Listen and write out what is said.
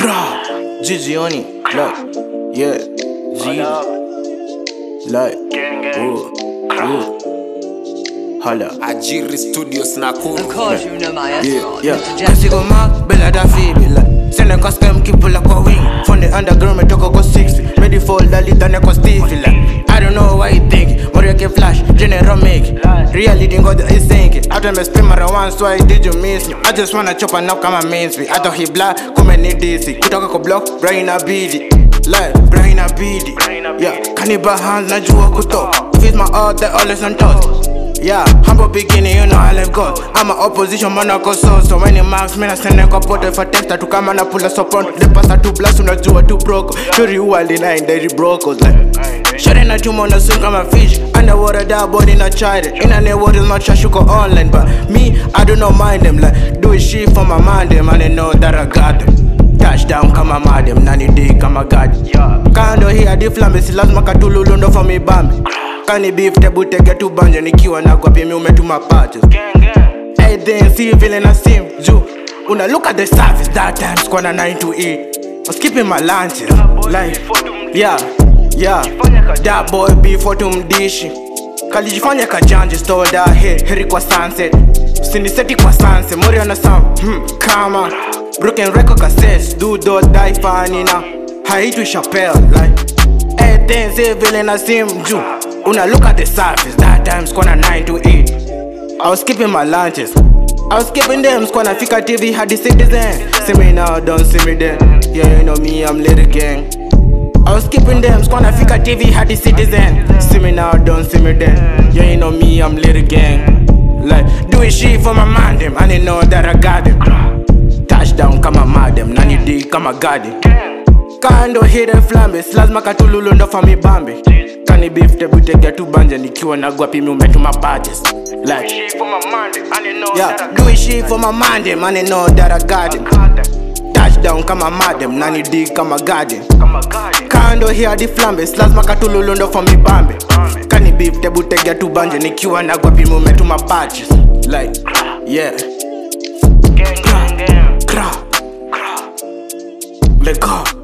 Gra, Gigi on it, like, yeah, G, like, ooh, ooh, holla. Ajiri Studios Nakuru. Of course you know my Yeah, yeah. Mr. Kasi Jackson. go mark, bella da fibi like. Send a custom keep pull like a wing. From the underground, me talk go 60. Ready for Lali, done a Stevie Really, didn't go Reality ngoja isinki After me spin mara once why did you miss me? I just wanna chop and my kama I thought he black come and kume ni dizzy Kutoka kwa block brain a beady. Like brain a beady. Yeah, cannibal hands, kaniba hand najua kuto Feed my heart that always on toast. Yeah, humble beginning, you know I left God. I'm an opposition man, I go so so when you marks me, I send up if I text to come and I pull us up on the pasta two blast, unajua too broke. Sure you Shuri huwa line they broke like. Shuri na chuma na swim kama fish. Underwater that body not tried it. In a world is not trash, you go online, but me, I do not mind them. Like, do shit for my mind, them, and they know that I got them. Touchdown kama Madden, nani day kama god. Yeah. Kando hii di flambe, si lazima katululu ndo for me bambi. Kani beef tebu tege tu banje nikiwa na gwapi mi umetuma patches. Hey then see vile na sim juu. Una look at the service that time squad na 9 to 8. I'm skipping my lunches. Like, yeah, yeah. That boy before tumdishi. Kalijifanya kajanje da he heri kwa sunset. Siniseti kwa sunset, mori ana sound. Hmm, kama broken record cassettes, do do die fanina na. Haitwi Chappelle like. Hey, then vile na sim see him Jew. Una look at the surface, that time squad 9 to 8. I was skipping my lunches. I was skipping them, squad Fika TV had the citizen. See me now, don't see me then. Yeah, you know me, I'm little gang. I was skipping them, squad Fika TV had the citizen. See me now, don't see me then. Yeah, you know me, I'm little gang. Like, doing shit for my man, them, and they know that I got them. Touchdown kama Madden, nani D kama garden. Kando hidden flambes, lazima katululu ndo fami bambe. Kani beef tebu tega tu banja nikiwa nagwa pimi umetuma badges like do shit for my Monday, yeah, do shit for my Monday, man I know that I got it. Touchdown kama madam, nani dig kama garden. Kando here di flambes, lazima katululundo for mi bambe. Kani beef tebu tega tu banja nikiwa nagwa pimi umetuma badges like yeah. Gang, gang, gang. crap crap Let go.